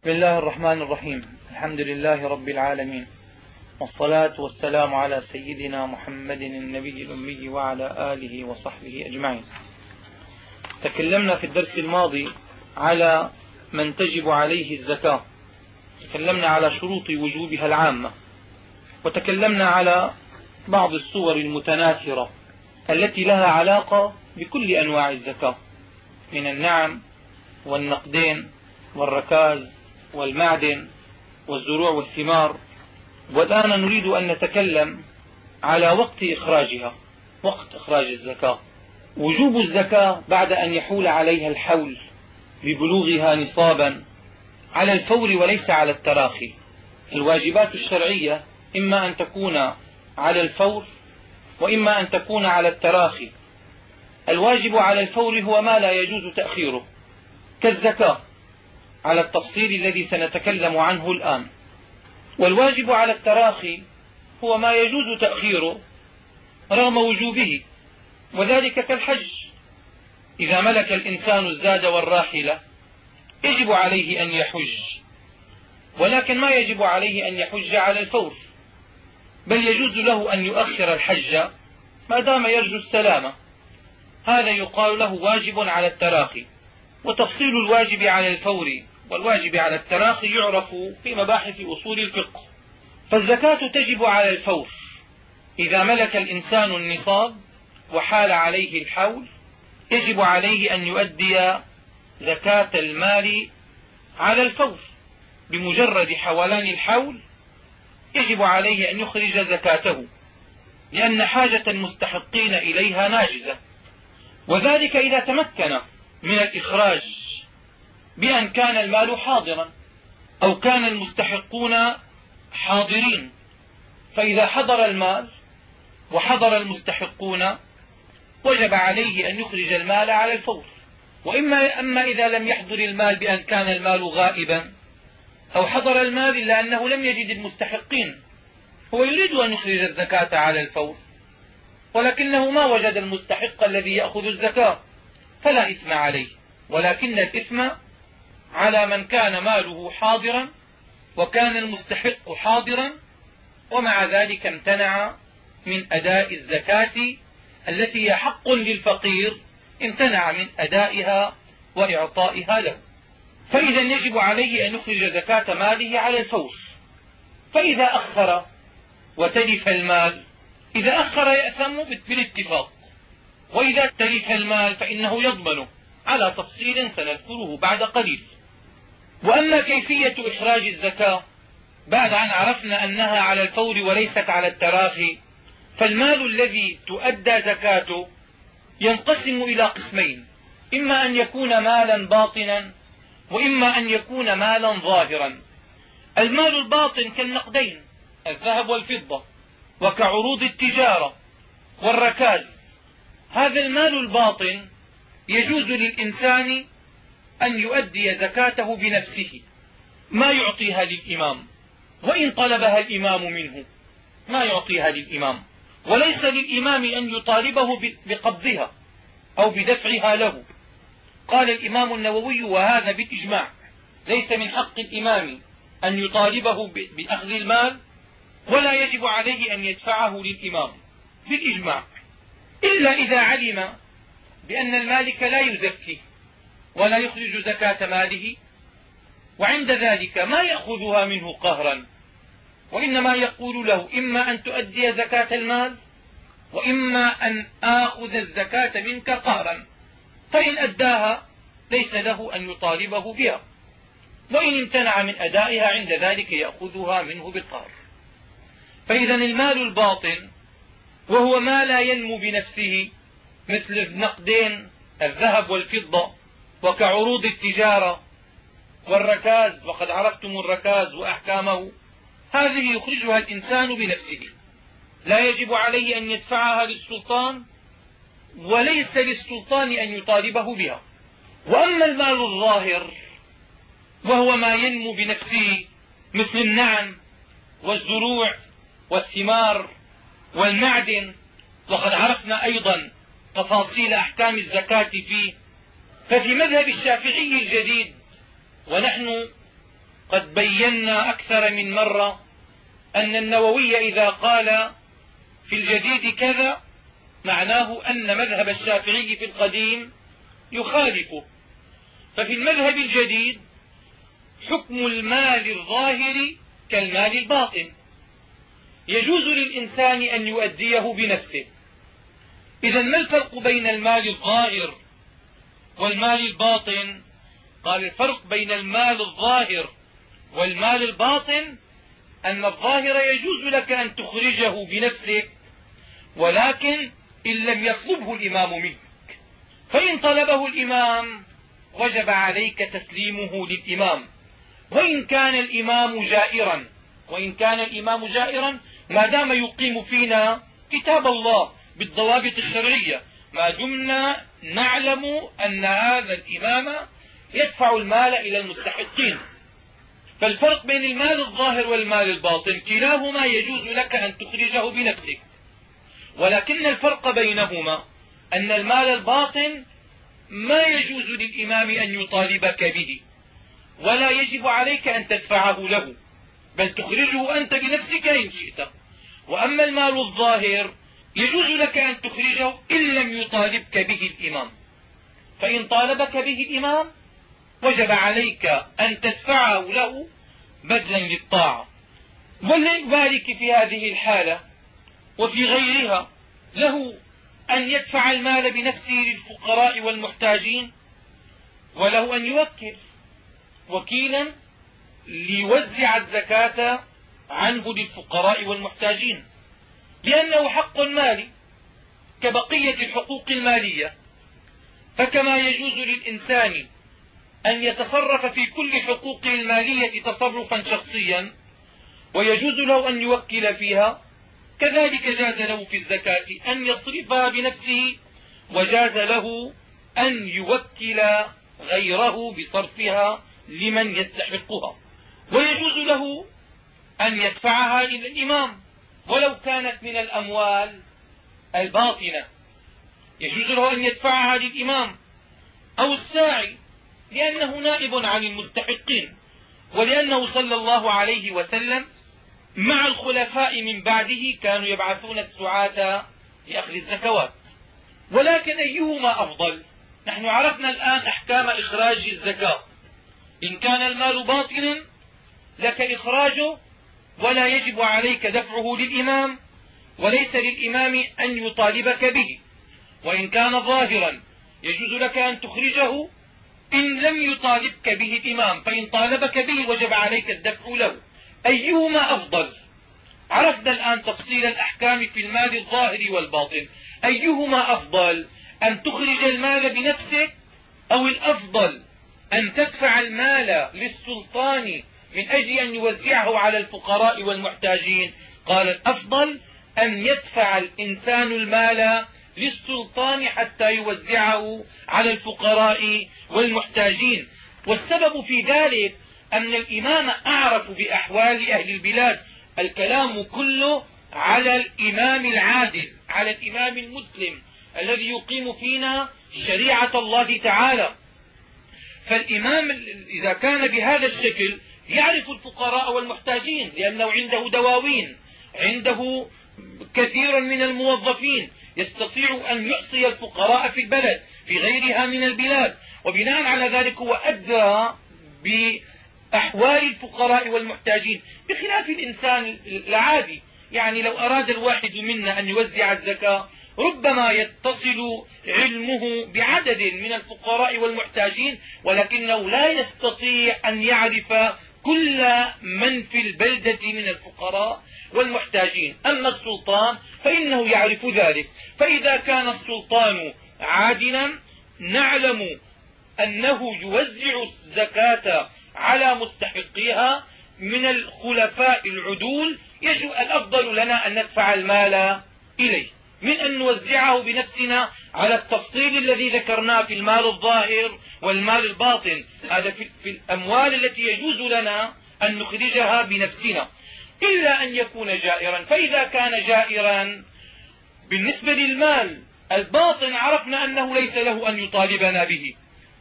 بسم الله الرحمن الرحيم. الحمد لله رب العالمين. والصلاة والسلام على سيدنا محمد النبي الأمي وعلى آله وصحبه أجمعين. تكلمنا في الدرس الماضي على من تجب عليه الزكاة. تكلمنا على شروط وجوبها العامة. وتكلمنا على بعض الصور المتناثرة التي لها علاقة بكل أنواع الزكاة. من النعم والنقدين والركاز والمعدن والزروع والثمار والآن نريد أن نتكلم على وقت إخراجها وقت إخراج الزكاة. وجوب الزكاة بعد أن يحول عليها الحول ببلوغها نصابا على الفور وليس على التراخي. الواجبات الشرعية إما أن تكون على الفور وإما أن تكون على التراخي. الواجب على الفور هو ما لا يجوز تأخيره كالزكاة. على التفصيل الذي سنتكلم عنه الآن. والواجب على التراخي هو ما يجوز تأخيره رغم وجوبه وذلك كالحج. إذا ملك الإنسان الزاد والراحلة يجب عليه أن يحج. ولكن ما يجب عليه أن يحج على الفور. بل يجوز له أن يؤخر الحج ما دام يرجو السلامة. هذا يقال له واجب على التراخي. وتفصيل الواجب على الفور والواجب على التراخي يعرف في مباحث أصول الفقه. فالزكاة تجب على الفور. إذا ملك الإنسان النصاب وحال عليه الحول يجب عليه أن يؤدي زكاة المال على الفور. بمجرد حولان الحول يجب عليه أن يخرج زكاته لأن حاجة المستحقين إليها ناجزة. وذلك إذا تمكن. من الإخراج بأن كان المال حاضرا أو كان المستحقون حاضرين. فإذا حضر المال وحضر المستحقون وجب عليه أن يخرج المال على الفور. وإما أما إذا لم يحضر المال بأن كان المال غائبا أو حضر المال إلا أنه لم يجد المستحقين. هو يريد أن يخرج الزكاة على الفور ولكنه ما وجد المستحق الذي يأخذ الزكاة. فلا إثم عليه. ولكن الإثم على من كان ماله حاضرا وكان المستحق حاضرا ومع ذلك امتنع من أداء الزكاة التي هي حق للفقير امتنع من أدائها وإعطائها له. فإذا يجب عليه أن يخرج زكاة ماله على الفور فإذا أخر وتلف المال إذا أخر يأثم بالاتفاق. وإذا تلف المال فإنه يضمنه على تفصيل سنذكره بعد قليل. وأما كيفية إخراج الزكاة بعد أن عرفنا أنها على الفور وليست على التراخي فالمال الذي تؤدى زكاته ينقسم إلى قسمين. إما أن يكون مالا باطنا وإما أن يكون مالا ظاهرا. المال الباطن كالنقدين الذهب والفضة وكعروض التجارة والركاز. هذا المال الباطن يجوز للإنسان أن يؤدي زكاته بنفسه. ما يعطيها للإمام؟ وإن طلبها الإمام منه ما يعطيها للإمام؟ وليس للإمام أن يطالبه بقبضها أو بدفعها له. قال الإمام النووي وهذا بالإجماع ليس من حق الإمام أن يطالبه بأخذ المال ولا يجب عليه أن يدفعه للإمام. بالإجماع. إلا إذا علم بأن المالك لا يزكي ولا يخرج زكاة ماله وعند ذلك ما يأخذها منه قهرا. وإنما يقول له إما أن تؤدي زكاة المال وإما أن آخذ الزكاة منك قهرا. فإن أداها ليس له أن يطالبه بها. وإن امتنع من أدائها عند ذلك يأخذها منه بالقهر. فإذا المال الباطن وهو ما لا ينمو بنفسه مثل النقدين الذهب والفضة وكعروض التجارة والركاز وقد عرفتم الركاز وأحكامه. هذه يخرجها الإنسان بنفسه. لا يجب عليه أن يدفعها للسلطان وليس للسلطان أن يطالبه بها. وأما المال الظاهر وهو ما ينمو بنفسه مثل النعم والزروع والثمار والمعدن وقد عرفنا أيضا تفاصيل أحكام الزكاة فيه ففي مذهب الشافعي الجديد ونحن قد بينا أكثر من مرة أن النووي إذا قال في الجديد كذا معناه أن مذهب الشافعي في القديم يخالفه. ففي المذهب الجديد حكم المال الظاهر كالمال الباطن. يجوز للإنسان أن يؤديه بنفسه. إذا ما الفرق بين المال الظاهر والمال الباطن؟ قال الفرق بين المال الظاهر والمال الباطن أن الظاهر يجوز لك أن تخرجه بنفسك ولكن إن لم يطلبه الإمام منك. فإن طلبه الإمام وجب عليك تسليمه للإمام. وإن كان الإمام جائرا وإن كان الإمام جائرا ما دام يقيم فينا كتاب الله بالضوابط الشرعية ما دمنا نعلم أن هذا الإمام يدفع المال إلى المستحقين. فالفرق بين المال الظاهر والمال الباطن كلاهما يجوز لك أن تخرجه بنفسك. ولكن الفرق بينهما أن المال الباطن ما يجوز للإمام أن يطالبك به ولا يجب عليك أن تدفعه له بل تخرجه أنت بنفسك إن شئت. وأما المال الظاهر يجوز لك أن تخرجه إن لم يطالبك به الإمام. فإن طالبك به الإمام وجب عليك أن تدفعه له بذلا للطاعة. ولذلك في هذه الحالة وفي غيرها له أن يدفع المال بنفسه للفقراء والمحتاجين وله أن يوكل وكيلا ليوزع الزكاة عنه للفقراء والمحتاجين. لأنه حق مالي كبقية الحقوق المالية. فكما يجوز للإنسان أن يتصرف في كل حقوقه المالية تصرفا شخصيا ويجوز له أن يوكل فيها. كذلك جاز له في الزكاة أن يصرفها بنفسه وجاز له أن يوكل غيره بصرفها لمن يستحقها. ويجوز له أن يدفعها إلى الإمام ولو كانت من الأموال الباطنة. يجوز له أن يدفعها للإمام أو الساعي لأنه نائب عن المستحقين. ولأنه صلى الله عليه وسلم مع الخلفاء من بعده كانوا يبعثون السعاة لأخذ الزكوات. ولكن أيهما أفضل؟ نحن عرفنا الآن أحكام إخراج الزكاة. إن كان المال باطلا لك إخراجه ولا يجب عليك دفعه للإمام وليس للإمام أن يطالبك به. وإن كان ظاهرا يجوز لك أن تخرجه إن لم يطالبك به الإمام فإن طالبك به وجب عليك الدفع له. أيهما أفضل؟ عرفنا الآن تفصيل الأحكام في المال الظاهر والباطن. أيهما أفضل أن تخرج المال بنفسك أو الأفضل أن تدفع المال للسلطان من أجل أن يوزعه على الفقراء والمحتاجين. قال الأفضل أن يدفع الإنسان المال للسلطان حتى يوزعه على الفقراء والمحتاجين. والسبب في ذلك أن الإمام أعرف بأحوال أهل البلاد. الكلام كله على الإمام العادل على الإمام المسلم الذي يقيم فينا شريعة الله تعالى. فالإمام إذا كان بهذا الشكل يعرف الفقراء والمحتاجين لأنه عنده دواوين عنده كثير من الموظفين يستطيع أن يعطي الفقراء في البلد في غيرها من البلاد. وبناء على ذلك هو أدرى بأحوال الفقراء والمحتاجين. بخلاف الإنسان العادي يعني لو أراد الواحد منا أن يوزع الزكاة ربما يتصل علمه بعدد من الفقراء والمحتاجين ولكنه لا يستطيع أن يعرف كل من في البلدة من الفقراء والمحتاجين. أما السلطان فإنه يعرف ذلك. فإذا كان السلطان عادلا نعلم أنه يوزع الزكاة على مستحقيها من الخلفاء العدول. يجب الأفضل لنا أن ندفع المال إليه. من أن نوزعه بنفسنا على التفصيل الذي ذكرناه في المال الظاهر والمال الباطن. هذا في الأموال التي يجوز لنا أن نخرجها بنفسنا. إلا أن يكون جائرا. فإذا كان جائرا بالنسبة للمال الباطن عرفنا أنه ليس له أن يطالبنا به.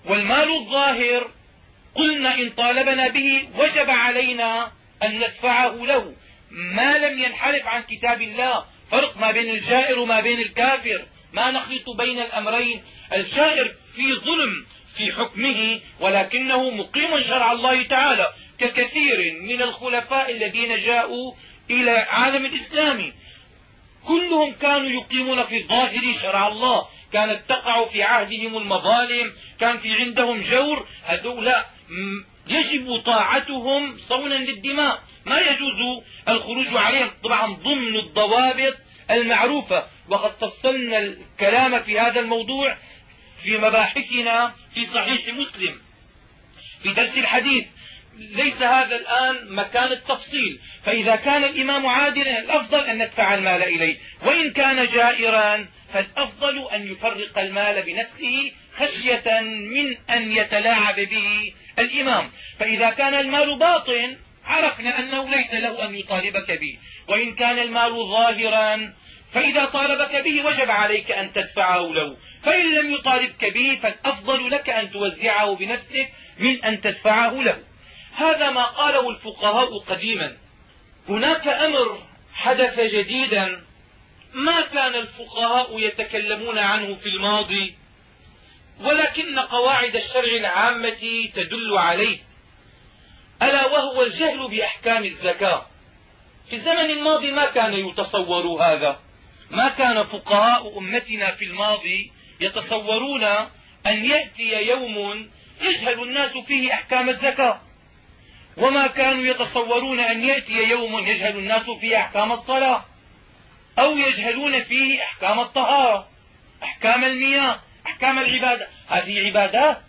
والمال الظاهر قلنا إن طالبنا به وجب علينا أن ندفعه له. ما لم ينحرف عن كتاب الله فرق ما بين الجائر وما بين الكافر. ما نخلط بين الأمرين. الجائر في ظلم في حكمه ولكنه مقيم شرع الله تعالى. ككثير من الخلفاء الذين جاءوا إلى عالم الإسلام. كلهم كانوا يقيمون في الظاهر شرع الله. كانت تقع في عهدهم المظالم. كان في عندهم جور. هؤلاء يجب طاعتهم صونا للدماء. ما يجوز الخروج عليهم طبعا ضمن الضوابط المعروفة. وقد فصلنا الكلام في هذا الموضوع في مباحثنا في صحيح مسلم. في درس الحديث ليس هذا الآن مكان التفصيل. فإذا كان الإمام عادلا الأفضل أن ندفع المال إليه. وإن كان جائرا فالأفضل أن يفرق المال بنفسه خشية من أن يتلاعب به الإمام. فإذا كان المال باطن عرفنا أنه ليس له أن يطالبك به وإن كان المال ظاهرا فإذا طالبك به وجب عليك أن تدفعه له فإن لم يطالبك به فالأفضل لك أن توزعه بنفسك من أن تدفعه له. هذا ما قاله الفقهاء قديما. هناك أمر حدث جديدا ما كان الفقهاء يتكلمون عنه في الماضي ولكن قواعد الشرع العامة تدل عليه. ألا وهو الجهل بأحكام الزكاة. في الزمن الماضي ما كان يتصور هذا. ما كان فقهاء أمتنا في الماضي يتصورون أن يأتي يوم يجهل الناس فيه أحكام الزكاة. وما كانوا يتصورون أن يأتي يوم يجهل الناس فيه أحكام الصلاة. أو يجهلون فيه أحكام الطهارة أحكام المياه أحكام العبادة. هذه عبادات.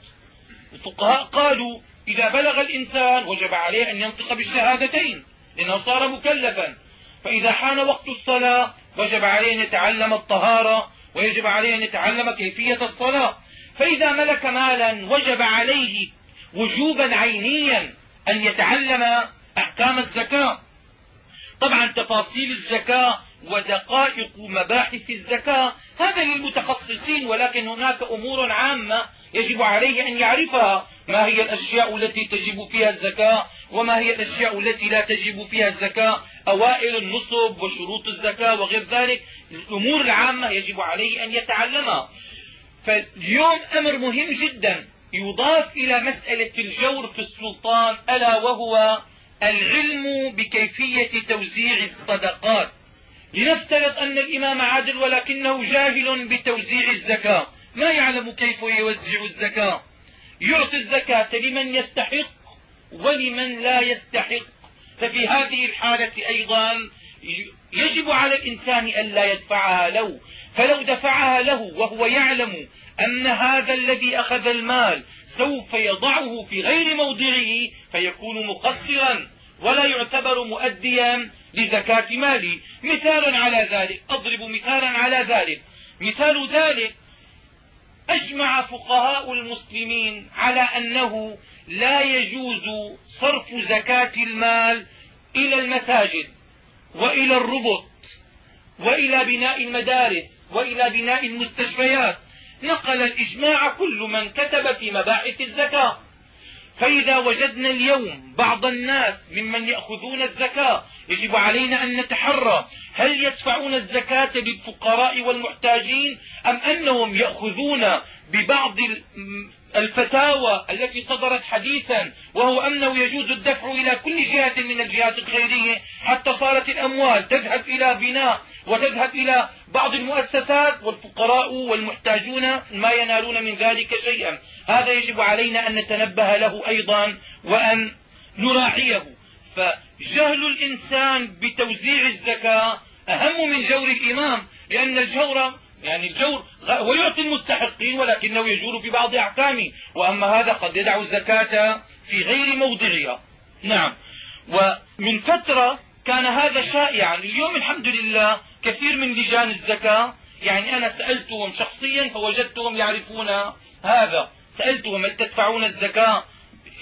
الفقهاء قالوا إذا بلغ الإنسان وجب عليه أن ينطق بالشهادتين لأنه صار مكلفا. فإذا حان وقت الصلاة وجب عليه أن يتعلم الطهارة ويجب عليه أن يتعلم كيفية الصلاة. فإذا ملك مالا وجب عليه وجوبا عينيا أن يتعلم أحكام الزكاة. طبعا تفاصيل الزكاة ودقائق مباحث الزكاة هذا للمتخصصين ولكن هناك أمور عامة يجب عليه أن يعرفها ما هي الأشياء التي تجب فيها الزكاة وما هي الأشياء التي لا تجب فيها الزكاة أوائل النصب وشروط الزكاة وغير ذلك. الأمور العامة يجب عليه أن يتعلمها فاليوم أمر مهم جدا يضاف إلى مسألة الجور في السلطان ألا وهو العلم بكيفية توزيع الصدقات. لنفترض أن الإمام عادل ولكنه جاهل بتوزيع الزكاة. ما يعلم كيف يوزع الزكاة. يعطي الزكاة لمن يستحق ولمن لا يستحق. ففي هذه الحالة أيضا يجب على الإنسان أن لا يدفعها له. فلو دفعها له وهو يعلم أن هذا الذي أخذ المال سوف يضعه في غير موضعه فيكون مقصرا ولا يعتبر مؤديا لزكاة ماله مثال على ذلك أضرب مثالا على ذلك. مثال ذلك أجمع فقهاء المسلمين على أنه لا يجوز صرف زكاة المال إلى المساجد وإلى الربط وإلى بناء المدارس وإلى بناء المستشفيات. نقل الإجماع كل من كتب في مباحث الزكاة. فإذا وجدنا اليوم بعض الناس ممن يأخذون الزكاة يجب علينا أن نتحرى. هل يدفعون الزكاة للفقراء والمحتاجين أم أنهم يأخذون ببعض الفتاوى التي صدرت حديثا وهو أنه يجوز الدفع إلى كل جهة من الجهات الخيرية حتى صارت الأموال تذهب إلى بناء وتذهب إلى بعض المؤسسات والفقراء والمحتاجون ما ينالون من ذلك شيئا. هذا يجب علينا أن نتنبه له أيضا وأن نراعيه. فجهل الإنسان بتوزيع الزكاة أهم من جور الإمام لأن الجور يعني الجور هو يعطي المستحقين ولكنه يجور في بعض أحكامه. وأما هذا قد يدع الزكاة في غير موضعها. نعم. ومن فترة كان هذا شائعا. اليوم الحمد لله كثير من لجان الزكاة يعني أنا سألتهم شخصيا فوجدتهم يعرفون هذا. سألتهم هل تدفعون الزكاة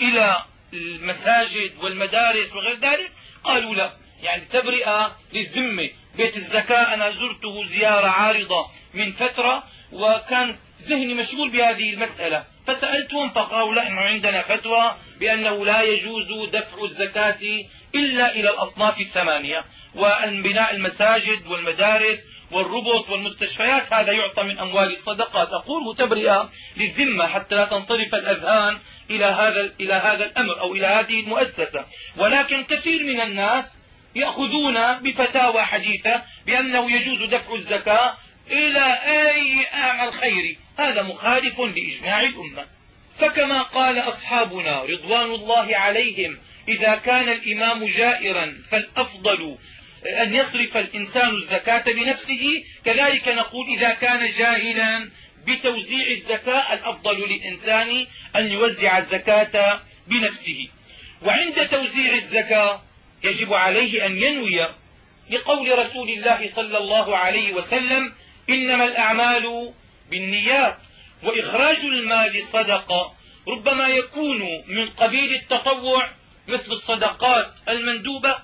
إلى المساجد والمدارس وغير ذلك قالوا لا. يعني تبرئة للذمة. بيت الزكاة أنا زرته زيارة عارضة من فترة وكان ذهني مشغول بهذه المسألة. فسألتهم فقالوا لا إنه عندنا فتوى بأنه لا يجوز دفع الزكاة إلا إلى الأصناف الثمانية. وأن بناء المساجد والمدارس والربط والمستشفيات هذا يعطى من أموال الصدقات أقول تبرئة للذمة حتى لا تنصرف الأذهان إلى هذا إلى هذا الأمر أو إلى هذه المؤسسة. ولكن كثير من الناس يأخذون بفتاوى حديثة بأنه يجوز دفع الزكاة إلى أي أعمال خير هذا مخالف لإجماع الأمة. فكما قال أصحابنا رضوان الله عليهم إذا كان الإمام جائرا فالأفضل أن يصرف الإنسان الزكاة بنفسه كذلك نقول إذا كان جاهلا بتوزيع الزكاة الأفضل للإنسان أن يوزع الزكاة بنفسه. وعند توزيع الزكاة يجب عليه أن ينوي لقول رسول الله صلى الله عليه وسلم إنما الأعمال بالنيات وإخراج المال صدقة. ربما يكون من قبيل التطوع مثل الصدقات المندوبة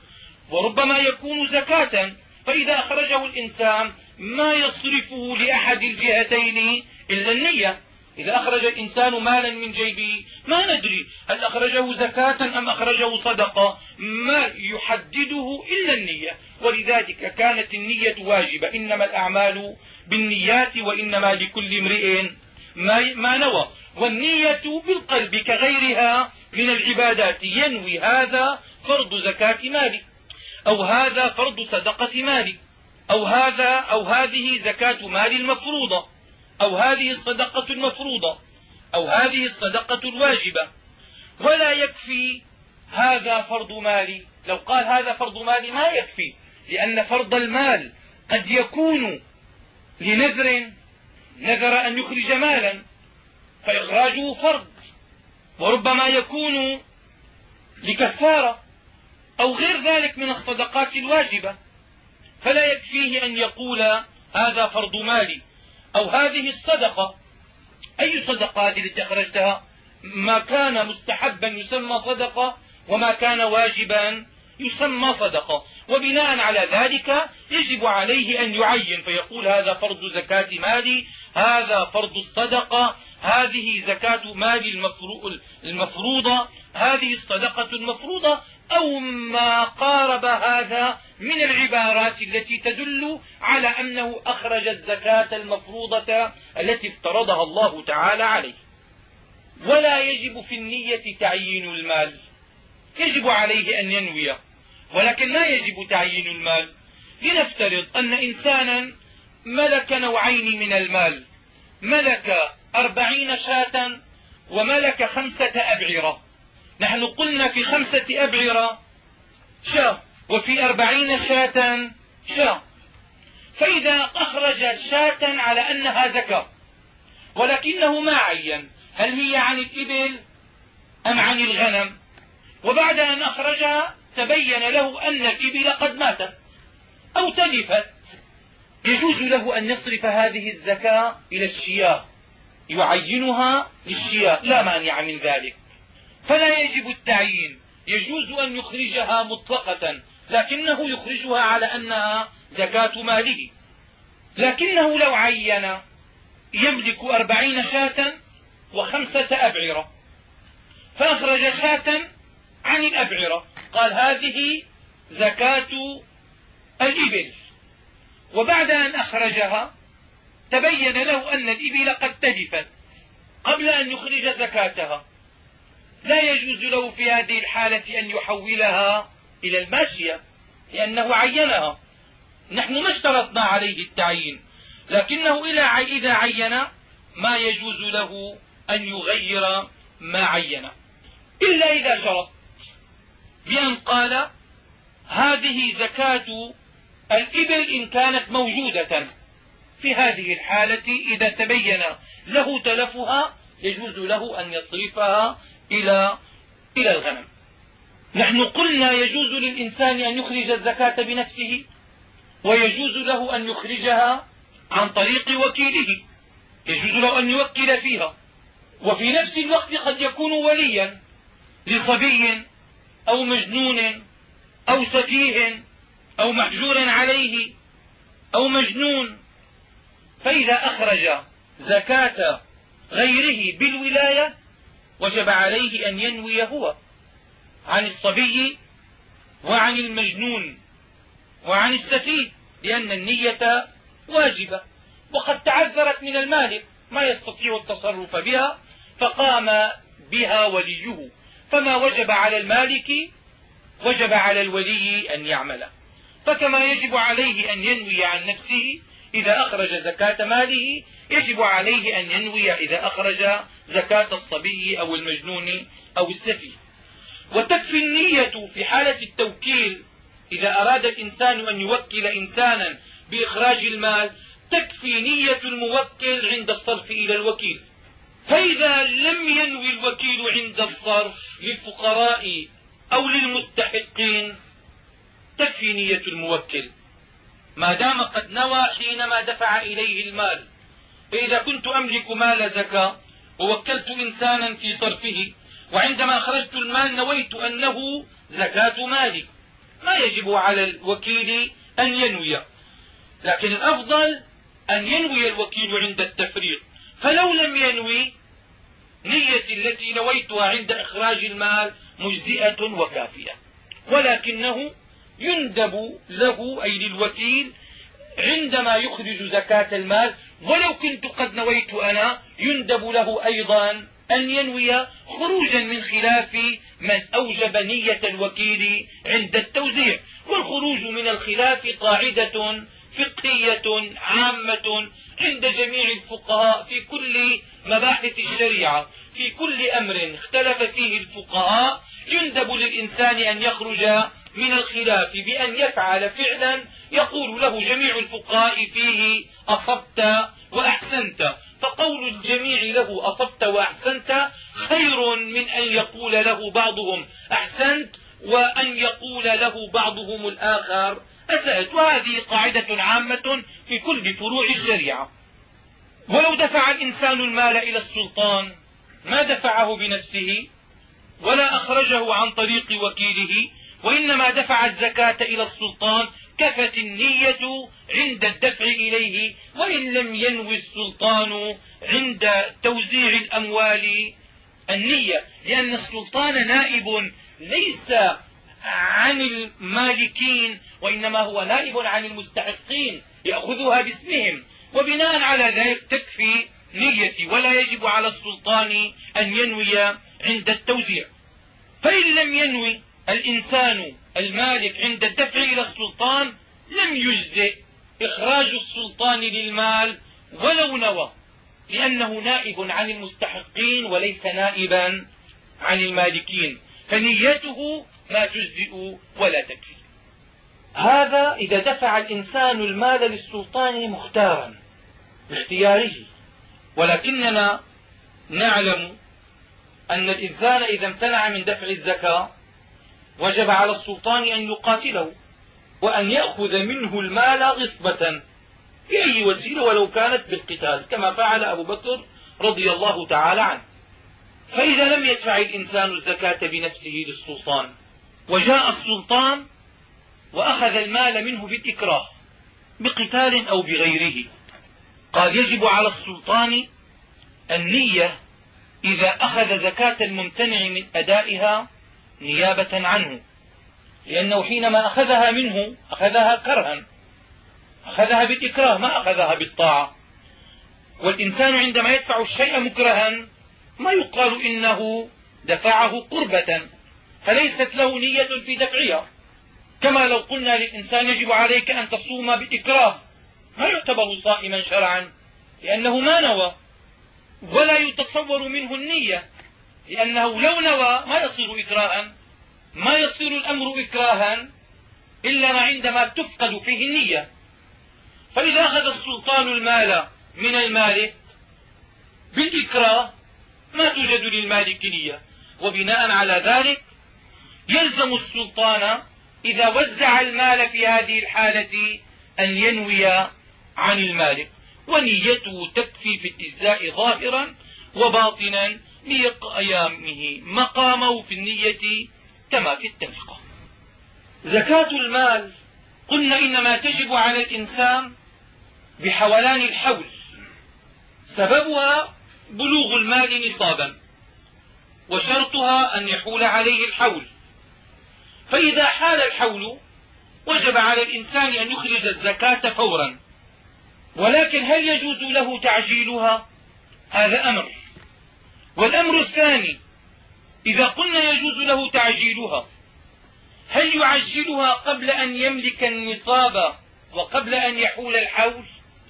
وربما يكون زكاة. فإذا أخرجه الإنسان ما يصرفه لأحد الجهتين إلا النية. إذا أخرج الإنسان مالا من جيبه ما ندري هل أخرجه زكاة أم أخرجه صدقة. ما يحدده إلا النية. ولذلك كانت النية واجبة. إنما الأعمال بالنيات وإنما لكل امرئ ما, ما نوى. والنية بالقلب كغيرها من العبادات. ينوي هذا فرض زكاة مالي. أو هذا فرض صدقة مالي. أو هذا أو هذه زكاة مال المفروضة. أو هذه الصدقة المفروضة أو هذه الصدقة الواجبة. ولا يكفي هذا فرض مالي لو قال هذا فرض مالي ما يكفي لأن فرض المال قد يكون لنذر نذر أن يخرج مالا فإخراجه فرض. وربما يكون لكفارة أو غير ذلك من الصدقات الواجبة. فلا يكفيه أن يقول هذا فرض مالي. أو هذه الصدقة. أي صدقة هذه التي أخرجتها؟ ما كان مستحبا يسمى صدقة وما كان واجبا يسمى صدقة. وبناء على ذلك يجب عليه أن يعين فيقول هذا فرض زكاة مالي هذا فرض الصدقة هذه زكاة مال المفروضة هذه الصدقة المفروضة أو ما قارب هذا من العبارات التي تدل على أنه أخرج الزكاة المفروضة التي افترضها الله تعالى عليه. ولا يجب في النية تعيين المال. يجب عليه أن ينوي ولكن لا يجب تعيين المال. لنفترض أن إنسانا ملك نوعين من المال. ملك أربعين شاة وملك خمسة أبعرة. نحن قلنا في خمسة أبعرة شاة. وفي أربعين شاة شاة فإذا أخرج شاة على أنها زكاة ولكنه ما عين هل هي عن الإبل أم عن الغنم؟ وبعد أن أخرجها تبين له أن الإبل قد ماتت أو تلفت. يجوز له أن يصرف هذه الزكاة إلى الشياه يعينها للشياه لا مانع من ذلك. فلا يجب التعيين يجوز أن يخرجها مطلقة لكنه يخرجها على أنها زكاة ماله. لكنه لو عين يملك أربعين شاة وخمسة أبعرة. فأخرج شاة عن الأبعرة. قال هذه زكاة الإبل. وبعد أن أخرجها تبين له أن الإبل قد تجفت. قبل أن يخرج زكاتها لا يجوز له في هذه الحالة أن يحولها إلى الماشية لأنه عينها. نحن ما اشترطنا عليه التعيين لكنه إذا عين ما يجوز له أن يغير ما عين. إلا إذا شرط. بأن قال هذه زكاة الإبل إن كانت موجودة. في هذه الحالة إذا تبين له تلفها يجوز له أن يصرفها إلى إلى الغنم. نحن قلنا يجوز للإنسان أن يخرج الزكاة بنفسه ويجوز له أن يخرجها عن طريق وكيله. يجوز له أن يوكل فيها. وفي نفس الوقت قد يكون وليا لصبي أو مجنون أو سفيه أو محجور عليه أو مجنون. فإذا أخرج زكاة غيره بالولاية وجب عليه أن ينوي هو. عن الصبي وعن المجنون وعن السفيه لأن النية واجبة. وقد تعذرت من المالك ما يستطيع التصرف بها فقام بها وليه. فما وجب على المالك وجب على الولي أن يعمله فكما يجب عليه أن ينوي عن نفسه إذا أخرج زكاة ماله يجب عليه أن ينوي إذا أخرج زكاة الصبي أو المجنون أو السفي وتكفي النية في حالة التوكيل. إذا أراد الإنسان أن يوكل إنسانا بإخراج المال تكفي نية الموكل عند الصرف إلى الوكيل. فإذا لم ينوي الوكيل عند الصرف للفقراء أو للمستحقين تكفي نية الموكل. ما دام قد نوى حينما دفع إليه المال. فإذا كنت أملك مال زكاة ووكلت إنسانا في صرفه وعندما أخرجت المال نويت أنه زكاة مالي. ما يجب على الوكيل أن ينوي لكن الأفضل أن ينوي الوكيل عند التفريط. فلو لم ينوي نيتي التي نويتها عند إخراج المال مجزئة وكافية. ولكنه يندب له أي للوكيل عندما يخرج زكاة المال ولو كنت قد نويت أنا يندب له أيضا أن ينوي خروجا من خلاف من أوجب نية الوكيل عند التوزيع. والخروج من الخلاف قاعدة فقهية عامة عند جميع الفقهاء في كل مباحث الشريعة. في كل أمر اختلف فيه الفقهاء يندب للإنسان أن يخرج من الخلاف بأن يفعل فعلا يقول له جميع الفقهاء فيه أصبت وأحسنت. فقول الجميع له أصبت وأحسنت خير من أن يقول له بعضهم أحسنت وأن يقول له بعضهم الآخر أسأت. وهذه قاعدة عامة في كل فروع الشريعة. ولو دفع الإنسان المال إلى السلطان ما دفعه بنفسه ولا أخرجه عن طريق وكيله وإنما دفع الزكاة إلى السلطان كفت النية عند الدفع إليه وإن لم ينوي السلطان عند توزيع الأموال. النية لأن السلطان نائب ليس عن المالكين وإنما هو نائب عن المستحقين يأخذها باسمهم. وبناء على ذلك تكفي نيتي ولا يجب على السلطان أن ينوي عند التوزيع. فإن لم ينوي الإنسان المالك عند الدفع إلى السلطان لم يجزئ إخراج السلطان للمال ولو نوى لأنه نائب عن المستحقين وليس نائبا عن المالكين فنيته ما تجزئ ولا تكفي. هذا إذا دفع الإنسان المال للسلطان مختارا باختياره. ولكننا نعلم أن الإنسان إذا امتنع من دفع الزكاة وجب على السلطان أن يقاتله وأن يأخذ منه المال غصبة بأي وسيلة ولو كانت بالقتال كما فعل أبو بكر رضي الله تعالى عنه. فإذا لم يدفع الإنسان الزكاة بنفسه للسلطان وجاء السلطان وأخذ المال منه بالإكراه بقتال أو بغيره. قال يجب على السلطان النية إذا أخذ زكاة الممتنع من أدائها نيابة عنه. لأنه حينما أخذها منه أخذها كرها. أخذها بالإكراه ما أخذها بالطاعة. والإنسان عندما يدفع الشيء مكرها ما يقال إنه دفعه قربة. فليست له نية في دفعها. كما لو قلنا للإنسان يجب عليك أن تصوم بإكراه. ما يعتبر صائما شرعا لأنه ما نوى. ولا يتصور منه النية. لأنه لو نوى ما يصير إكراها ما يصير الأمر إكراها إلا عندما تفقد فيه النية. فإذا أخذ السلطان المال من المالك بالإكراه ما توجد للمالك نية. وبناء على ذلك يلزم السلطان إذا وزع المال في هذه الحالة أن ينوي عن المالك. ونيته تكفي في الإجزاء ظاهرا وباطنا لقيامه مقامه في النية كما في التفقه زكاة المال قلنا إنما تجب على الإنسان بحولان الحول سببها بلوغ المال نصابا وشرطها أن يحول عليه الحول. فإذا حال الحول وجب على الإنسان أن يخرج الزكاة فورا. ولكن هل يجوز له تعجيلها؟ هذا أمر. والأمر الثاني إذا قلنا يجوز له تعجيلها هل يعجلها قبل أن يملك النصاب وقبل أن يحول الحول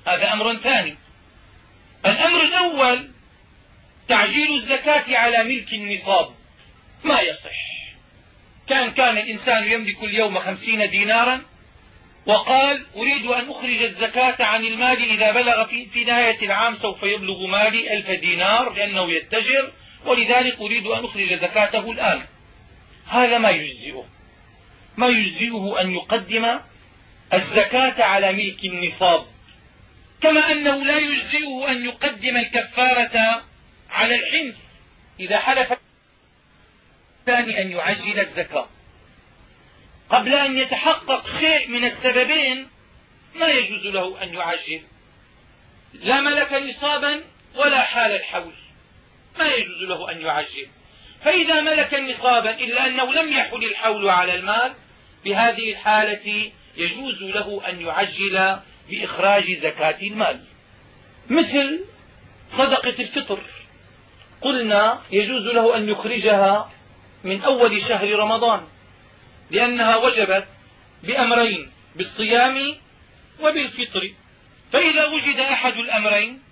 هذا أمر ثاني. الأمر الأول تعجيل الزكاة على ملك النصاب. ما يصح. كان كان الإنسان يملك اليوم خمسين دينارا وقال أريد أن أخرج الزكاة عن المال إذا بلغ في, نهاية العام سوف يبلغ مالي ألف دينار لأنه يتجر ولذلك أريد أن أخرج زكاته الآن. هذا ما يجزئه. ما يجزئه أن يقدم الزكاة على ملك النصاب. كما أنه لا يجزئه أن يقدم الكفارة على الحنث. إذا حلف الثاني أن يعجل الزكاة. قبل أن يتحقق شيء من السببين ما يجوز له أن يعجل. لا ملك نصابا ولا حال الحول ما يجوز له أن يعجل. فإذا ملك نصابا إلا أنه لم يحل الحول على المال بهذه الحالة يجوز له أن يعجل بإخراج زكاة المال. مثل صدقة الفطر. قلنا يجوز له أن يخرجها من أول شهر رمضان. لأنها وجبت بأمرين بالصيام وبالفطر. فإذا وجد أحد الأمرين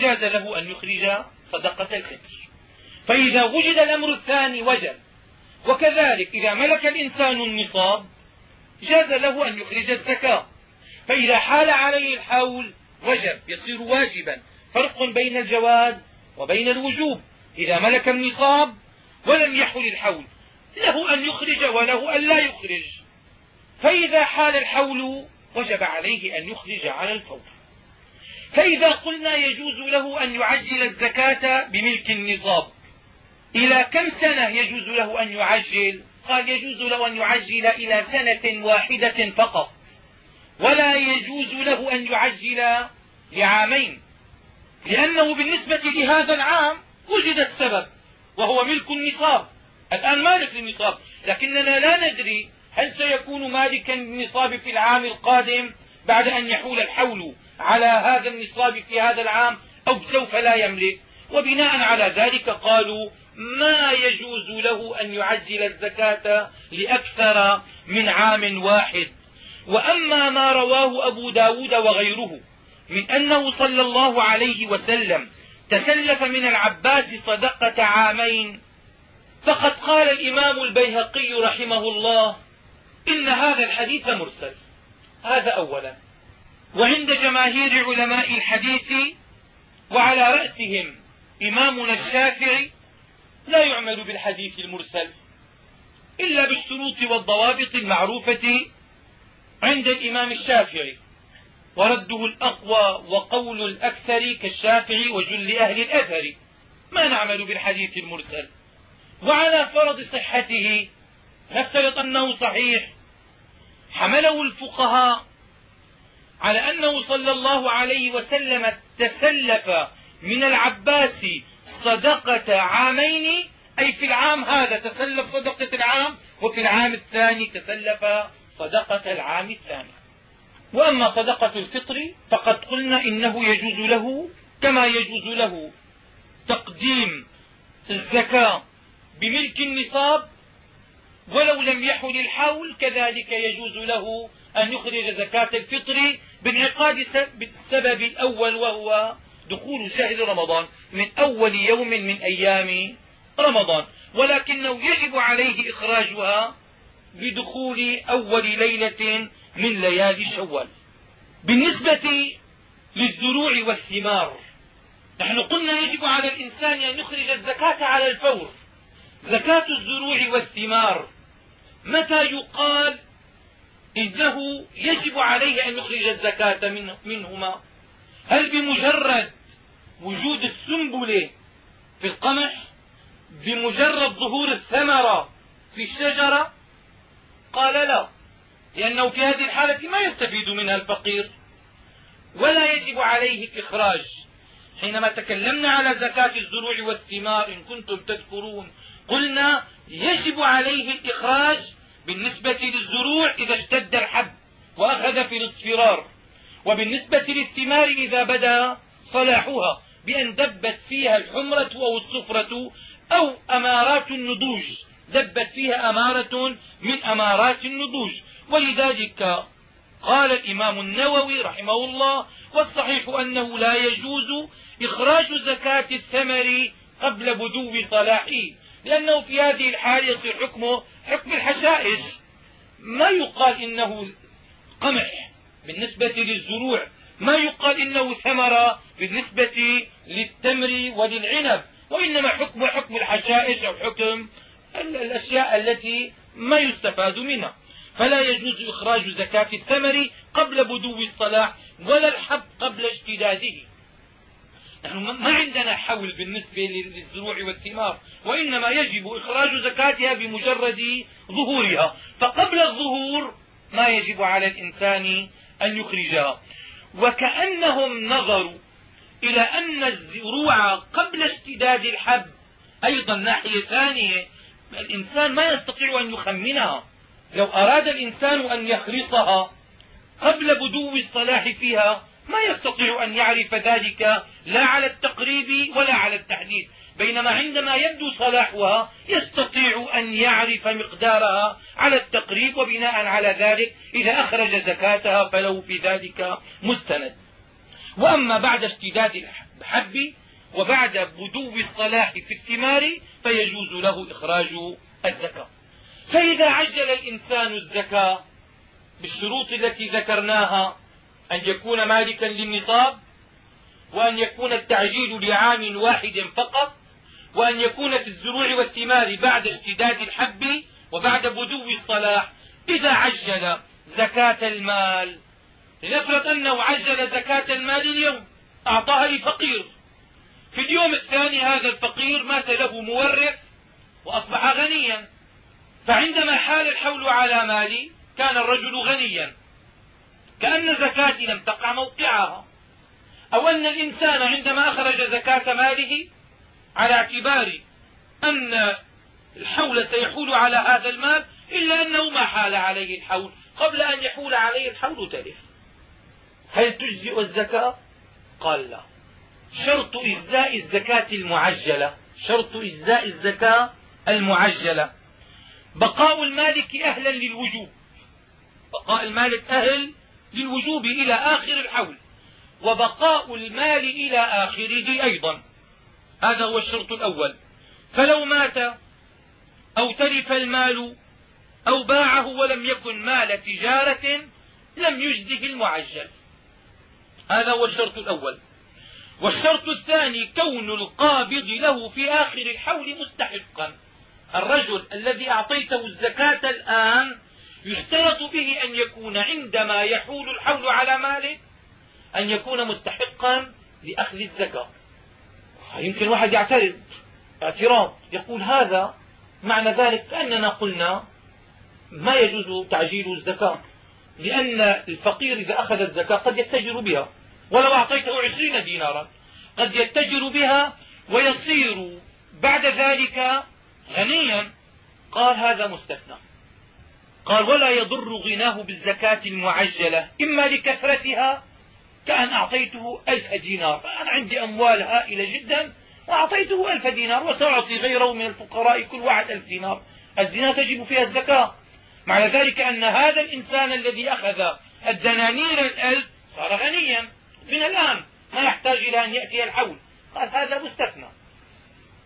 جاز له أن يخرج صدقة الفطر. فإذا وجد الأمر الثاني وجب. وكذلك إذا ملك الإنسان النصاب جاز له أن يخرج الزكاة. فإذا حال عليه الحول وجب يصير واجبا. فرق بين الجواز وبين الوجوب. إذا ملك النصاب ولم يحل الحول له أن يخرج وله أن لا يخرج. فإذا حال الحول وجب عليه أن يخرج على الفور. فإذا قلنا يجوز له أن يعجل الزكاة بملك النصاب إلى كم سنة يجوز له أن يعجل؟ قال يجوز له أن يعجل إلى سنة واحدة فقط. ولا يجوز له أن يعجل لعامين. لأنه بالنسبة لهذا العام وجد السبب وهو ملك النصاب الآن مالك للنصاب لكننا لا ندري هل سيكون مالكا للنصاب في العام القادم بعد أن يحول الحول على هذا النصاب في هذا العام أو سوف لا يملك. وبناء على ذلك قالوا ما يجوز له أن يعجل الزكاة لأكثر من عام واحد. وأما ما رواه أبو ب داود وغيره من أنه صلى الله عليه وسلم تسلف من العباس صدقة عامين فقد قال الإمام البيهقي رحمه الله إن هذا الحديث مرسل. هذا أولا. وعند جماهير علماء الحديث وعلى رأسهم إمامنا الشافعي لا يعمل بالحديث المرسل إلا بالشروط والضوابط المعروفة عند الإمام الشافعي. ورده الأقوى وقول الأكثر كالشافعي وجل أهل الأثر. ما نعمل بالحديث المرسل؟ وعلى فرض صحته نفترض أنه صحيح حمله الفقهاء على أنه صلى الله عليه وسلم تسلف من العباس صدقة عامين أي في العام هذا تسلف صدقة العام وفي العام الثاني تسلف صدقة العام الثاني. وأما صدقة الفطر فقد قلنا إنه يجوز له كما يجوز له تقديم الزكاة بملك النصاب ولو لم يحل الحول كذلك يجوز له أن يخرج زكاة الفطر بانعقاد السبب الأول وهو دخول شهر رمضان من أول يوم من أيام رمضان. ولكنه يجب عليه إخراجها بدخول أول ليلة من ليالي شوال. بالنسبة للزروع والثمار نحن قلنا يجب على الإنسان أن يخرج الزكاة على الفور. زكاة الزروع والثمار. متى يقال إنه يجب عليه أن يخرج الزكاة منهما؟ هل بمجرد وجود السنبلة في القمح بمجرد ظهور الثمرة في الشجرة؟ قال لا لأنه في هذه الحالة ما يستفيد منها الفقير. ولا يجب عليه إخراج. حينما تكلمنا على زكاة الزروع والثمار إن كنتم تذكرون قلنا يجب عليه الإخراج بالنسبة للزروع إذا اشتد الحب وأخذ في الاصفرار وبالنسبة للثمار إذا بدا صلاحها بأن دبت فيها الحمرة أو الصفرة أو أمارات النضوج دبت فيها أمارة من أمارات النضوج. ولذلك قال الإمام النووي رحمه الله والصحيح أنه لا يجوز إخراج زكاة الثمر قبل بدو صلاحه. لأنه في هذه الحال يصير حكمه حكم الحشائش. ما يقال إنه قمح بالنسبة للزروع. ما يقال إنه ثمرة بالنسبة للتمر وللعنب. وإنما حكم حكم الحشائش أو حكم الأشياء التي ما يستفاد منها. فلا يجوز إخراج زكاة الثمر قبل بدو الصلاح ولا الحب قبل اشتداده. نحن ما عندنا حول بالنسبة للزروع والثمار وإنما يجب إخراج زكاتها بمجرد ظهورها. فقبل الظهور ما يجب على الإنسان أن يخرجها. وكأنهم نظروا إلى أن الزروع قبل اشتداد الحب أيضا ناحية ثانية الإنسان ما يستطيع أن يخمنها. لو أراد الإنسان أن يخلصها قبل بدو الصلاح فيها ما يستطيع أن يعرف ذلك لا على التقريب ولا على التحديد بينما عندما يبدو صلاحها يستطيع أن يعرف مقدارها على التقريب وبناء على ذلك إذا أخرج زكاتها فله في ذلك مستند. وأما بعد اشتداد الحب وبعد بدو الصلاح في الثمار فيجوز له إخراج الزكاة. فإذا عجل الإنسان الزكاة بالشروط التي ذكرناها أن يكون مالكا للنصاب وأن يكون التعجيل لعام واحد فقط وأن يكون في الزروع والثمار بعد اشتداد الحب وبعد بدو الصلاح. إذا عجل زكاة المال لنفرض أنه عجل زكاة المال اليوم أعطاها لفقير في اليوم الثاني هذا الفقير مات له مورث وأصبح غنيا. فعندما حال الحول على مالي كان الرجل غنيا. كأن زكاتي لم تقع موقعها. أو أن الإنسان عندما أخرج زكاة ماله على اعتبار أن الحول سيحول على هذا المال إلا أنه ما حال عليه الحول. قبل أن يحول عليه الحول تلف. هل تجزئ الزكاة؟ قال لا. شرط إجزاء الزكاة المعجلة. شرط إجزاء الزكاة المعجلة. بقاء المالك أهلا للوجوب. بقاء المالك أهل للوجوب إلى آخر الحول وبقاء المال إلى آخره أيضا. هذا هو الشرط الأول. فلو مات أو تلف المال أو باعه ولم يكن مال تجارة لم يجزه المعجل. هذا هو الشرط الأول. والشرط الثاني كون القابض له في آخر الحول مستحقا. الرجل الذي أعطيته الزكاة الآن يشترط به أن يكون عندما يحول الحول على ماله أن يكون مستحقا لأخذ الزكاة يمكن واحد يعترض اعتراض يقول هذا معنى ذلك كأننا قلنا ما يجوز تعجيل الزكاة لأن الفقير إذا أخذ الزكاة قد يتجر بها. ولو أعطيته عشرين دينارا قد يتجر بها ويصير بعد ذلك غنيا. قال هذا مستثنى. قال ولا يضر غناه بالزكاة المعجلة إما لكثرتها كأن أعطيته ألف دينار. فأنا عندي أموال هائلة جدا وأعطيته ألف دينار وسأعطي غيره من الفقراء كل واحد ألف دينار. الدينار تجب فيها الزكاة. معنى ذلك أن هذا الإنسان الذي أخذ الدنانير الألف صار غنيا. من الآن ما يحتاج إلى أن يأتي الحول. قال هذا مستثنى.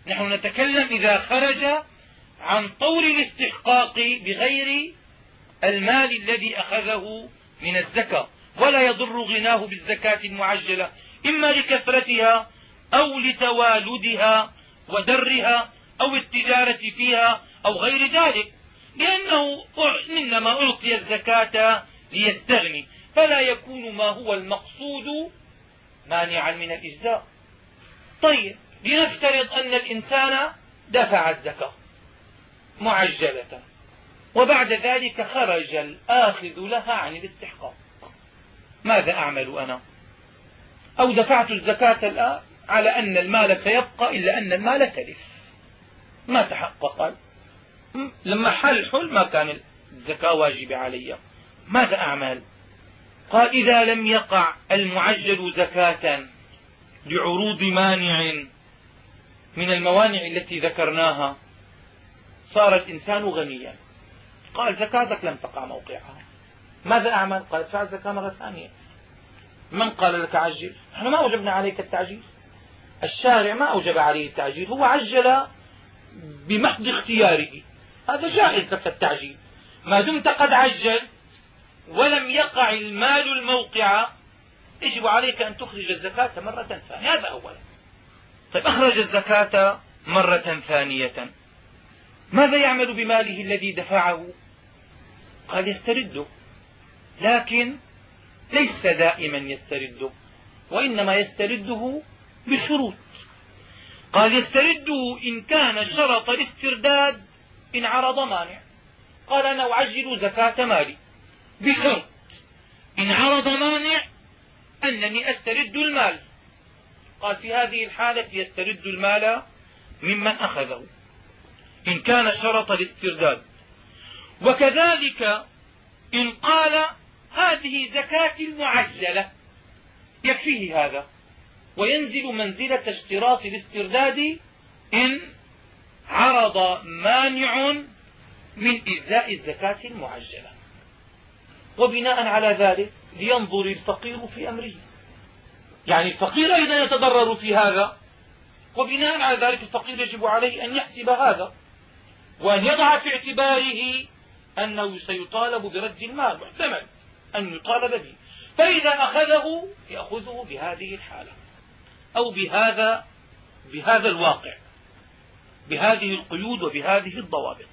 نحن نتكلم إذا خرج عن طور الاستحقاق بغير المال الذي أخذه من الزكاة ولا يضر غناه بالزكاة المعجلة إما لكثرتها أو لتوالدها ودرها أو التجارة فيها أو غير ذلك لأنه إنما أعطي الزكاة ليستغني فلا يكون ما هو المقصود مانعا من الإجزاء. طيب لنفترض أن الإنسان دفع الزكاة معجلة. وبعد ذلك خرج الآخذ لها عن الاستحقاق. ماذا أعمل أنا؟ أو دفعت الزكاة الآن على أن المال سيبقى إلا أن المال تلف. ما تحقق؟ لما حل الحل ما كان الزكاة واجبة علي. ماذا أعمل؟ قال إذا لم يقع المعجل زكاة لعروض مانع من الموانع التي ذكرناها صار الإنسان غنيا. قال زكاتك لم تقع موقعها. ماذا أعمل؟ قال ادفع الزكاة مرة ثانية. من قال لك عجل؟ نحن ما أوجبنا عليك التعجيل. الشارع ما أوجب عليه التعجيل هو عجل بمحض اختياره. هذا جائز لك التعجيل. ما دمت قد عجل ولم يقع المال الموقع يجب عليك أن تخرج الزكاة مرة ثانية. هذا أولا. طيب أخرج الزكاة مرة ثانية. ماذا يعمل بماله الذي دفعه؟ قال يسترده لكن ليس دائما يسترده وإنما يسترده بشروط. قال يسترده إن كان شرط الاسترداد إن عرض مانع. قال أنا أعجل زكاة مالي بشرط إن عرض مانع أنني أسترد المال. قال في هذه الحالة يسترد المال ممن أخذه. إن كان شرط الاسترداد وكذلك إن قال هذه زكاة المعجلة يكفيه هذا. وينزل منزلة اشتراط الاسترداد إن عرض مانع من إجزاء الزكاة المعجلة. وبناء على ذلك لينظر الفقير في أمره. يعني الفقير أيضا يتضرر في هذا. وبناء على ذلك الفقير يجب عليه أن يحسب هذا. وأن يضع في اعتباره أنه سيطالب برد المال محتمل أن يطالب به. فإذا أخذه يأخذه بهذه الحالة أو بهذا بهذا الواقع بهذه القيود وبهذه الضوابط.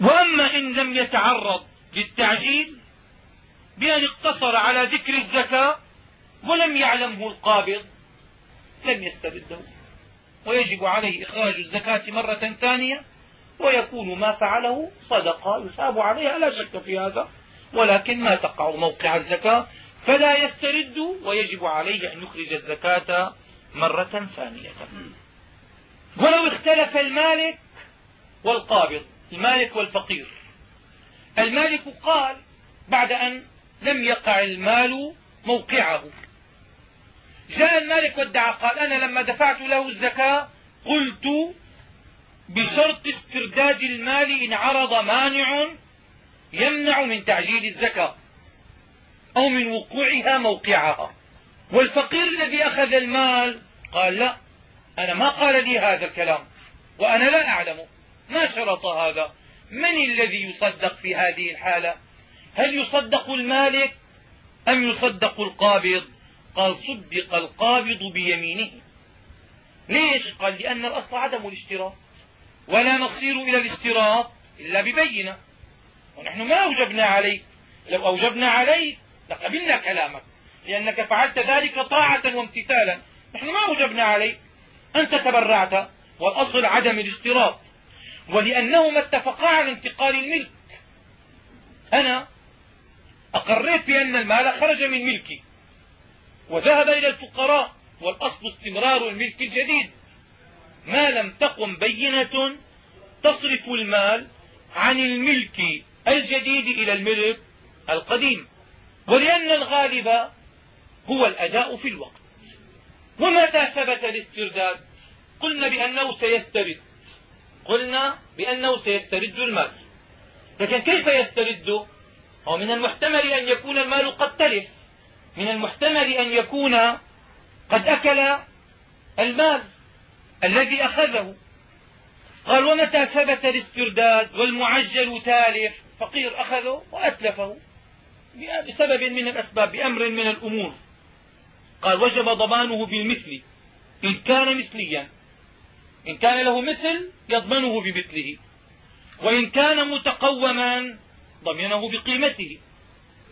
وأما إن لم يتعرض للتعجيل بأن اقتصر على ذكر الزكاة ولم يعلمه القابض لم يستبده. ويجب عليه إخراج الزكاة مرة ثانية ويكون ما فعله صدقة يثاب عليها لا شك في هذا. ولكن ما تقع موقع الزكاة فلا يسترد ويجب عليه أن يخرج الزكاة مرة ثانية. ولو اختلف المالك والقابض المالك والفقير. المالك قال بعد أن لم يقع المال موقعه. جاء المالك وادعى قال أنا لما دفعت له الزكاة قلت بشرط استرداد المال إن عرض مانع يمنع من تعجيل الزكاة أو من وقوعها موقعها. والفقير الذي أخذ المال قال لا أنا ما قال لي هذا الكلام وأنا لا أعلم. ما شرط هذا؟ من الذي يصدق في هذه الحالة؟ هل يصدق المالك أم يصدق القابض؟ قال صدق القابض بيمينه. ليش؟ قال لأن الأصل عدم الاشتراط ولا نصير إلى الاشتراط إلا ببينة. ونحن ما أوجبنا عليك. لو أوجبنا عليك لقبلنا كلامك. لأنك فعلت ذلك طاعة وامتثالا. نحن ما أوجبنا عليك. أنت تبرعت والأصل عدم الاشتراط ولأنهما اتفقا على انتقال الملك. أنا أقريت بأن المال خرج من ملكي. وذهب إلى الفقراء. والأصل استمرار الملك الجديد. ما لم تقم بينة تصرف المال عن الملك الجديد إلى الملك القديم. ولأن الغالب هو الأداء في الوقت. ومتى ثبت الاسترداد؟ قلنا بأنه سيسترد. قلنا بأنه سيسترد المال. لكن كيف يسترده هو من المحتمل أن يكون المال قد تلف. من المحتمل أن يكون قد أكل المال. الذي أخذه. قال ومتى ثبت الاسترداد؟ والمعجل تالف. فقير أخذه وأتلفه بسبب من الأسباب بأمر من الأمور. قال وجب ضمانه بالمثل. إن كان مثليا. إن كان له مثل يضمنه بمثله. وإن كان متقوما ضمنه بقيمته.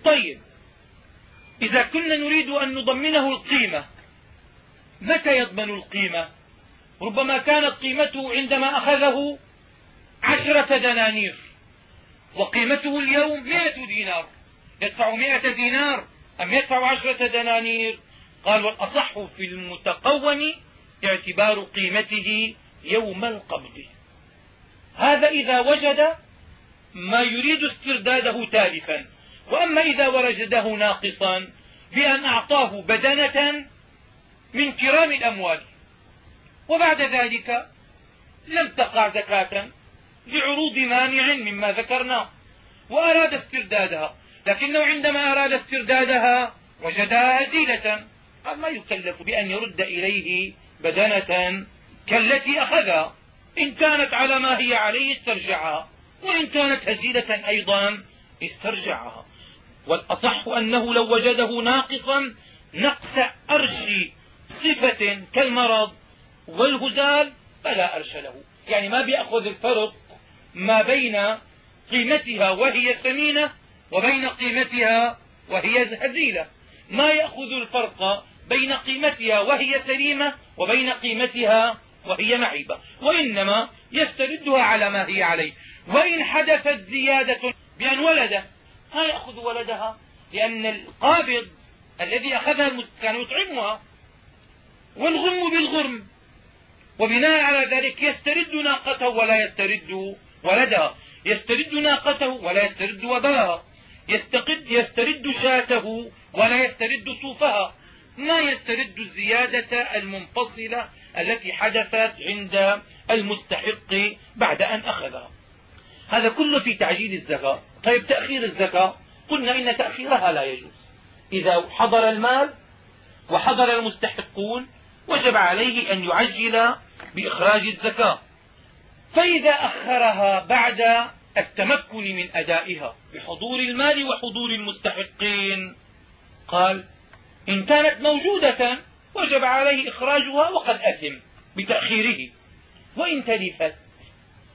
طيب إذا كنا نريد أن نضمنه القيمة متى يضمن القيمة؟ ربما كانت قيمته عندما أخذه عشرة دنانير وقيمته اليوم مئة دينار يدفع مئة دينار أم يدفع عشرة دنانير؟ قال والأصح في المتقوم اعتبار قيمته يوم القبض. هذا إذا وجد ما يريد استرداده تالفا وأما إذا وجده ناقصا بأن أعطاه بدنة من كرام الأموال. وبعد ذلك لم تقع زكاة لعروض مانع مما ذكرناه وأراد استردادها. لكنه عندما أراد استردادها وجدها هزيلة قال ما يكلف بأن يرد إليه بدنة كالتي أخذها؟ إن كانت على ما هي عليه استرجعها وإن كانت هزيلة أيضا استرجعها. والأصح أنه لو وجده ناقصا نقص أرش صفة كالمرض والهزال فلا أرش له. يعني ما بيأخذ الفرق ما بين قيمتها وهي ثمينة وبين قيمتها وهي هزيلة ما يأخذ الفرق بين قيمتها وهي سليمة وبين قيمتها وهي معيبة. وإنما يستردها على ما هي عليه. وإن حدثت زيادة بأن ولد ما يأخذ ولدها؟ لأن القابض الذي أخذها كان يطعمها والغرم بالغرم. وبناء على ذلك يسترد ناقته ولا يسترد ولدها يسترد ناقته ولا يسترد وباها يستقد يسترد شاته ولا يسترد صوفها. ما يسترد الزيادة المنفصلة التي حدثت عند المستحق بعد أن أخذها هذا كله في تعجيل الزكاة. طيب تأخير الزكاة. قلنا إن تأخيرها لا يجوز. إذا حضر المال وحضر المستحقون وجب عليه أن يعجل بإخراج الزكاة. فإذا أخرها بعد التمكن من أدائها بحضور المال وحضور المستحقين قال إن كانت موجودة وجب عليه إخراجها وقد أثم بتأخيره. وإن تلفت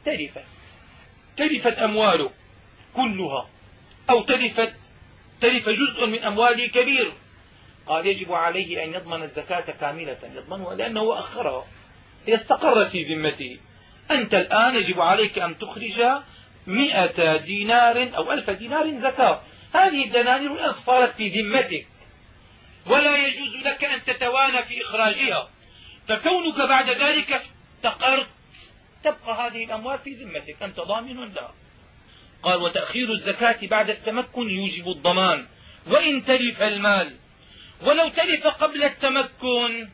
تلفت تلفت أمواله كلها أو تلفت تلف جزء من أمواله كبير. قال يجب عليه أن يضمن الزكاة كاملة يضمنها لأنه أخرها هي استقرت في ذمته. أنت الآن يجب عليك أن تخرج مئة دينار أو ألف دينار زكاة. هذه الدنانير الآن صارت في ذمتك. ولا يجوز لك أن تتوانى في إخراجها. فكونك بعد ذلك افتقرت تبقى هذه الأموال في ذمتك. أنت ضامن لها قال وتأخير الزكاة بعد التمكن يوجب الضمان. وإن تلف المال ولو تلف قبل التمكن.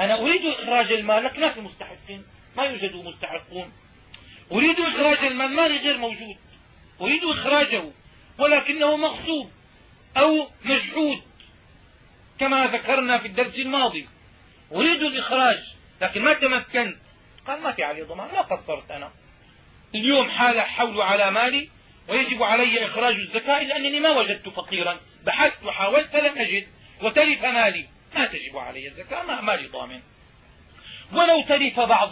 أنا أريد إخراج المال لكن ما في مستحقين. ما يوجد مستحقون. أريد إخراج المال مالي غير موجود. أريد إخراجه ولكنه مغصوب أو مجحود كما ذكرنا في الدرس الماضي. أريد الإخراج لكن ما تمكنت. قال ما في علي ضمان ما قصرت أنا. اليوم حال حول على مالي ويجب علي إخراج الزكاة إلا أنني ما وجدت فقيرا. بحثت وحاولت فلم أجد. وتلف مالي. ما تجب علي الزكاة ما مالي ضامن ولو تلف بعض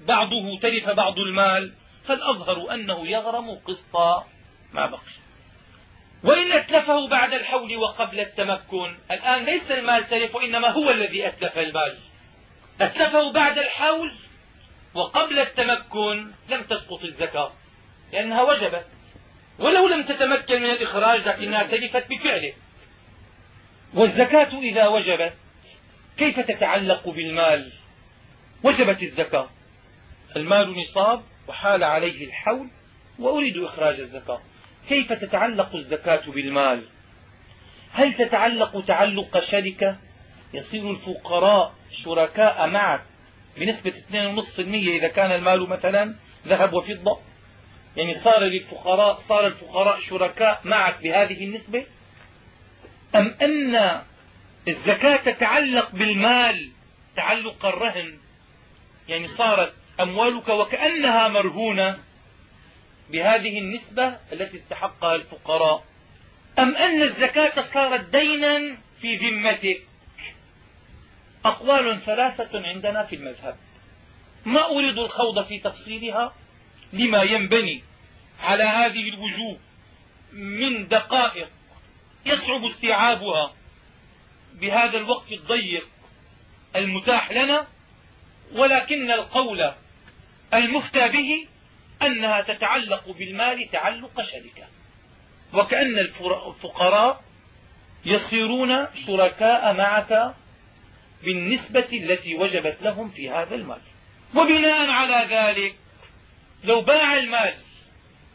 بعضه تلف بعض المال فالأظهر أنه يغرم قسط ما بقي. وإن أتلفه بعد الحول وقبل التمكن الآن ليس المال تلف وإنما هو الذي أتلف المال. أتلفه بعد الحول وقبل التمكن لم تسقط الزكاة لأنها وجبت. ولو لم تتمكن من الإخراج لكنها تلفت بفعله. والزكاة إذا وجبت كيف تتعلق بالمال؟ وجبت الزكاة. المال نصاب وحال عليه الحول وأريد إخراج الزكاة. كيف تتعلق الزكاة بالمال؟ هل تتعلق تعلق شركة؟ يصير الفقراء شركاء معك بنسبة 2.5% إذا كان المال مثلا ذهب وفضة؟ يعني صار للفقراء صار الفقراء شركاء معك بهذه النسبة؟ أم أن الزكاة تتعلق بالمال تعلق الرهن؟ يعني صارت أموالك وكأنها مرهونة بهذه النسبة التي استحقها الفقراء. أم أن الزكاة صارت دينا في ذمتك؟ أقوال ثلاثة عندنا في المذهب. ما أريد الخوض في تفصيلها؟ لما ينبني على هذه الوجوه من دقائق يصعب استيعابها. بهذا الوقت الضيق المتاح لنا ولكن القول المفتى به أنها تتعلق بالمال تعلق شركة. وكأن الفقراء يصيرون شركاء معك بالنسبة التي وجبت لهم في هذا المال. وبناء على ذلك لو باع المال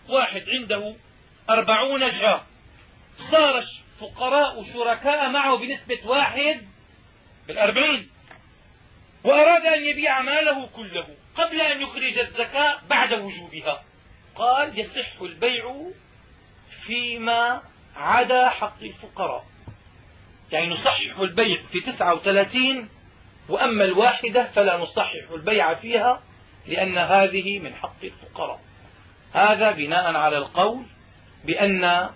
واحد عنده أربعون جهة صار الفقراء شركاء معه بنسبة واحد بالأربعين. وأراد أن يبيع ماله كله قبل أن يخرج الزكاة بعد وجوبها. قال يصح البيع فيما عدا حق الفقراء. يعني نصحح البيع في تسعة وثلاثين وأما الواحدة فلا نصحح البيع فيها لأن هذه من حق الفقراء. هذا بناء على القول بأن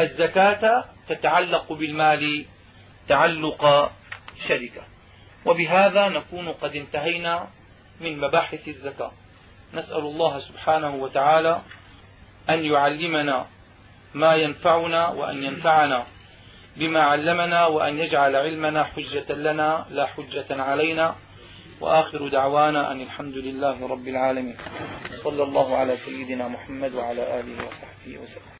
الزكاة تتعلق بالمال تعلق شركة. وبهذا نكون قد انتهينا من مباحث الزكاة. نسأل الله سبحانه وتعالى أن يعلمنا ما ينفعنا وأن ينفعنا بما علمنا وأن يجعل علمنا حجة لنا لا حجة علينا. وآخر دعوانا أن الحمد لله رب العالمين. صلى الله على سيدنا محمد وعلى آله وصحبه وسلم.